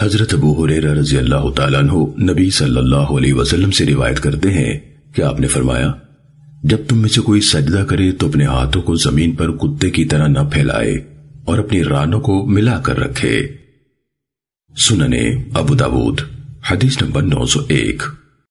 حضرت ابو حریرہ رضی اللہ تعالیٰ عنہ نبی صلی اللہ علیہ وسلم سے روایت کرتے ہیں کہ آپ نے فرمایا، جب تم میں سے کوئی سجدہ کرے تو اپنے ہاتھوں کو زمین پر کتے کی طرح نہ پھیلائے اور اپنی رانوں کو ملا کر رکھے۔ سننے ابو داود، حدیث نمبر نو سو ایک۔